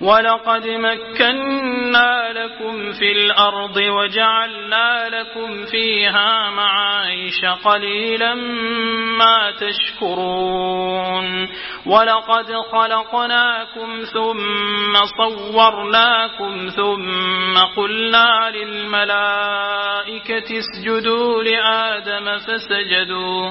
ولقد مكنا لكم في الأرض وجعلنا لكم فيها معايش قليلا ما تشكرون ولقد خلقناكم ثم صورناكم ثم قلنا للملائكة اسجدوا لآدم فسجدوا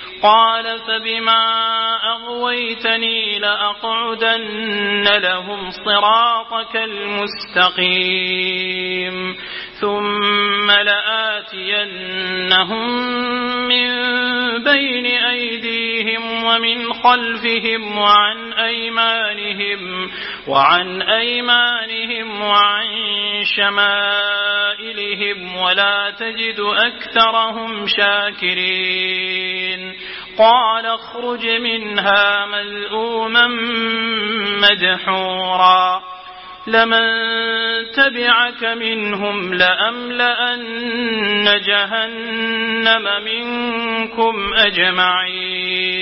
قال فبما أغويتني لأقعدن لهم صراطك المستقيم. ثم لآتينهم من بين أيديهم ومن خلفهم وعن أيمانهم وعن أيمانهم وعن شمائلهم ولا تجد أكثرهم شاكرين. قال اخرج منها مذءوما مدحورا. لمن تبعك منهم لأملأن جهنم منكم أجمعين.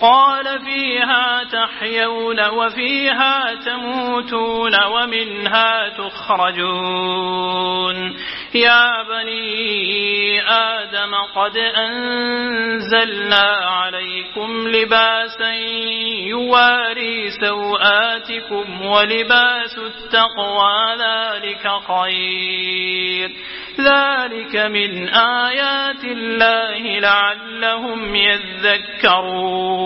قال فيها تحيون وفيها تموتون ومنها تخرجون. يا بني آدم قد أنزلنا عليكم لباسا يواري سوآتكم ولباس التقوى ذلك خير. ذلك من آيات الله لعلهم يذكرون.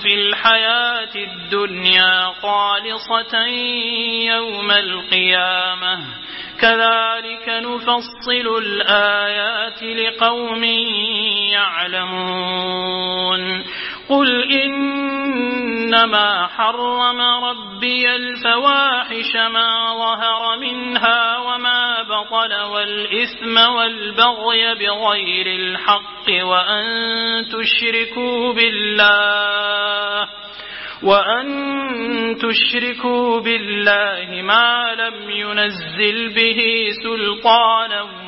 في الحياة الدنيا خالصة يوم القيامة. كذلك نفصل الآيات لقوم يعلمون. قل إنما حرم ربي الفواحش ما ظهر منها وما بطل والإثم والبغي بغير الحق وأن تشركوا بالله وأن تشركوا بالله ما لم ينزل به سلطانا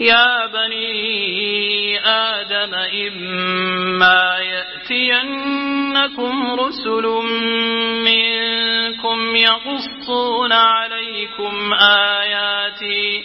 يا بني آدم إما يأتينكم رسل منكم يقصون عليكم آياتي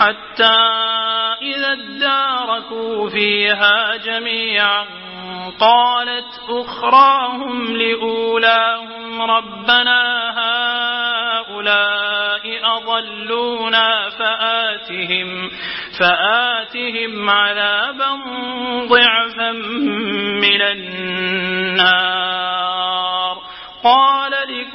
حتى إذا اداركوا فيها جميعا قالت أخراهم لأولاهم ربنا هؤلاء أضلونا فآتهم فآتهم عذابا ضعفا من النار. قال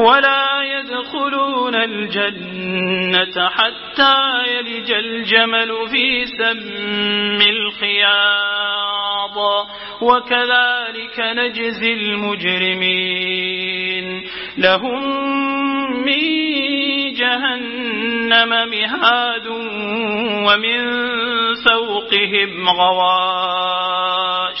ولا يدخلون الجنة حتى يلج الجمل في سم الخياض وكذلك نجزي المجرمين. لهم من جهنم مهاد ومن فوقهم غواش.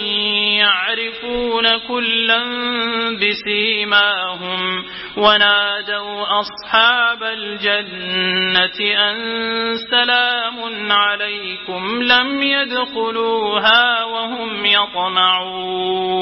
يعرفون كلا بسيماهم ونادوا أصحاب الجنة أن سلام عليكم لم يدخلوها وهم يطمعون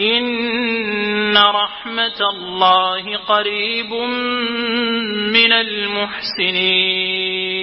إن رحمة الله قريب من المحسنين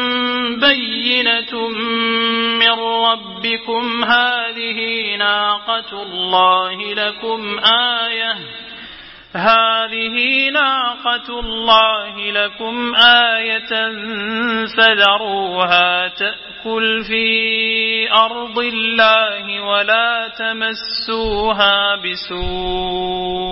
بينة من ربكم هذه ناقة الله لكم آية هذه ناقة الله لكم آية فذروها تأكل في أرض الله ولا تمسوها بسوء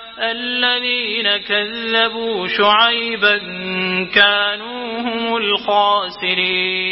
الذين كذبوا شعيبا كانوا هم الخاسرين.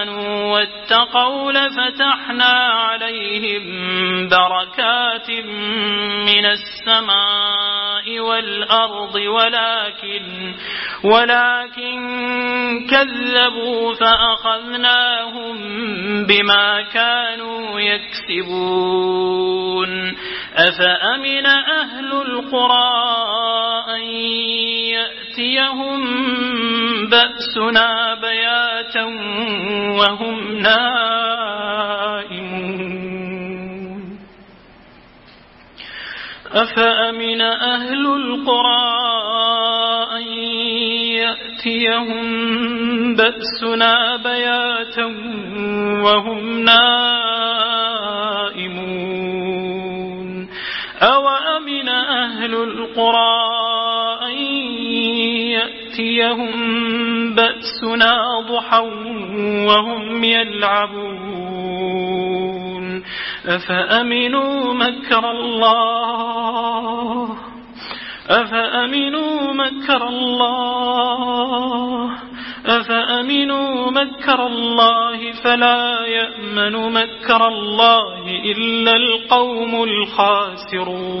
آمنوا واتقوا لفتحنا عليهم بركات من السماء والأرض ولكن ولكن كذبوا فأخذناهم بما كانوا يكسبون. أفأمن أهل القرى أن يأتيهم بأسنا بياتا وهم نائمون. أفأمن أهل القرى أن يأتيهم بأسنا بياتا وهم نائمون؟ أوأمن أهل القرى أن بأسنا ضحى وهم يلعبون. أفأمنوا مكر الله؟ أفأمنوا مكر الله؟ أفأمنوا مكر الله فلا يأمن مكر الله إلا القوم الخاسرون.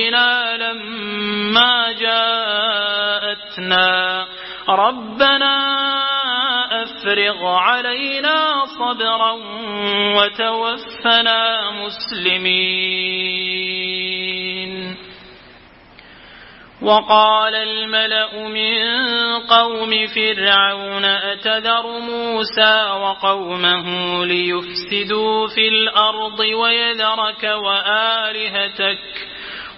ربنا لما جاءتنا ربنا أفرغ علينا صبرا وتوفنا مسلمين. وقال الملأ من قوم فرعون أتذر موسى وقومه ليفسدوا في الأرض ويذرك وآلهتك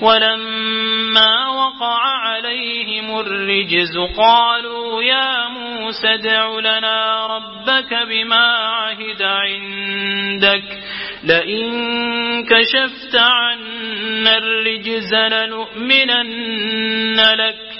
ولما وقع عليهم الرجز قالوا يا موسى ادع لنا ربك بما عهد عندك. لئن كشفت عنا الرجز لنؤمنن لك.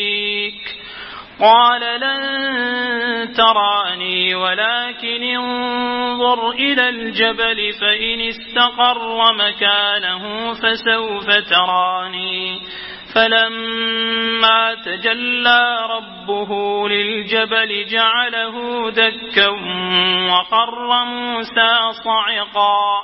قال لن تراني ولكن انظر إلى الجبل فإن استقر مكانه فسوف تراني. فلما تجلى ربه للجبل جعله دكا وخر موسى صعقا.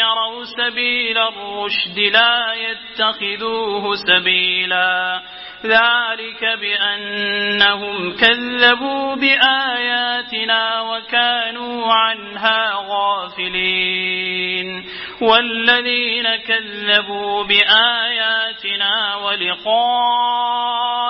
يروا سبيل الرشد لا يتخذوه سبيلا. ذلك بأنهم كذبوا بآياتنا وكانوا عنها غافلين. والذين كذبوا بآياتنا ولقاء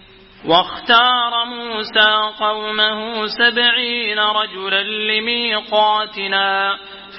واختار موسى قومه سبعين رجلا لميقاتنا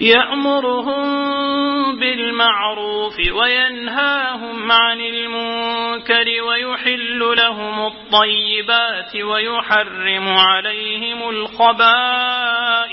يأمرهم بالمعروف وينهاهم عن المنكر ويحل لهم الطيبات ويحرم عليهم الخبائث.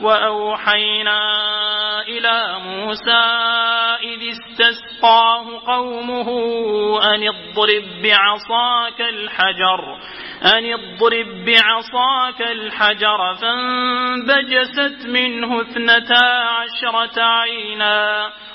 وأوحينا إلى موسى إذ استسقاه قومه أن اضرب بعصاك الحجر أن اضرب بعصاك الحجر فانبجست منه اثنتا عشرة عينا.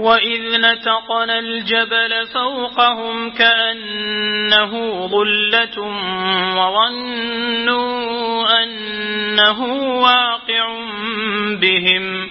وإذ نتقنا الجبل فوقهم كأنه ظلة وظنوا أنه واقع بهم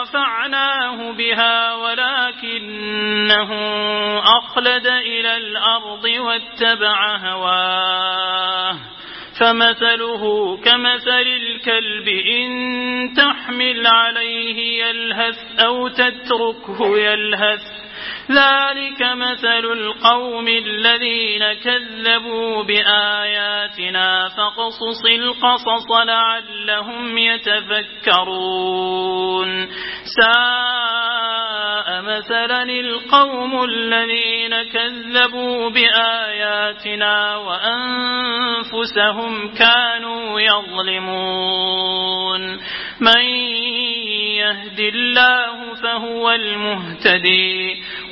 لرفعناه بها ولكنه أخلد إلى الأرض واتبع هواه فمثله كمثل الكلب إن تحمل عليه يلهث أو تتركه يلهث ذلك مثل القوم الذين كذبوا بآياتنا فقصص القصص لعلهم يتفكرون. ساء مثلا القوم الذين كذبوا بآياتنا وأنفسهم كانوا يظلمون. من يهد الله فهو المهتدي.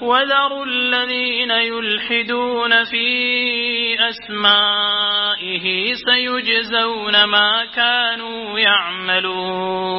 وذروا الذين يلحدون في أسمائه سيجزون ما كانوا يعملون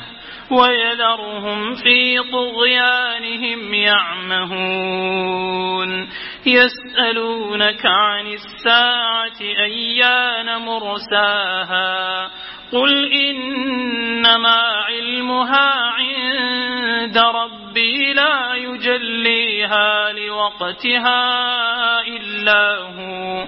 ويذرهم في طغيانهم يعمهون. يسألونك عن الساعة أيان مرساها. قل إنما علمها عند ربي لا يجليها لوقتها إلا هو.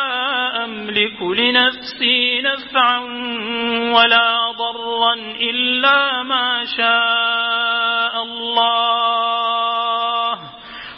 أملك لنفسي نفعا ولا ضرا إلا ما شاء الله.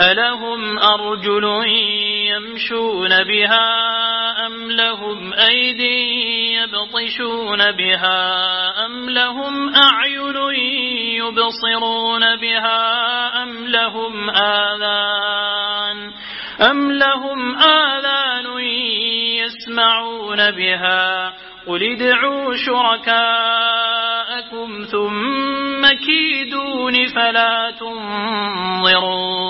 ألهم أرجل يمشون بها أم لهم أيدي يبطشون بها أم لهم أعين يبصرون بها أم لهم آذان أم لهم آذان يسمعون بها قل ادعوا شركاءكم ثم كيدون فلا تنظرون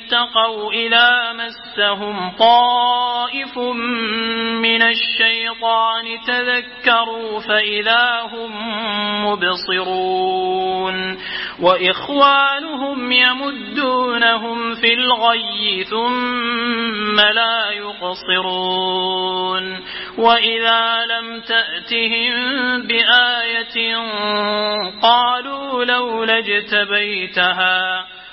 اتقوا إذا مسهم طائف من الشيطان تذكروا فإذا هم مبصرون وإخوانهم يمدونهم في الغي ثم لا يقصرون وإذا لم تأتهم بآية قالوا لولا اجتبيتها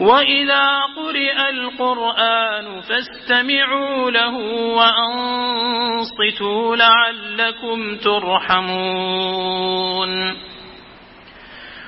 وإذا قرئ القرآن فاستمعوا له وأنصتوا لعلكم ترحمون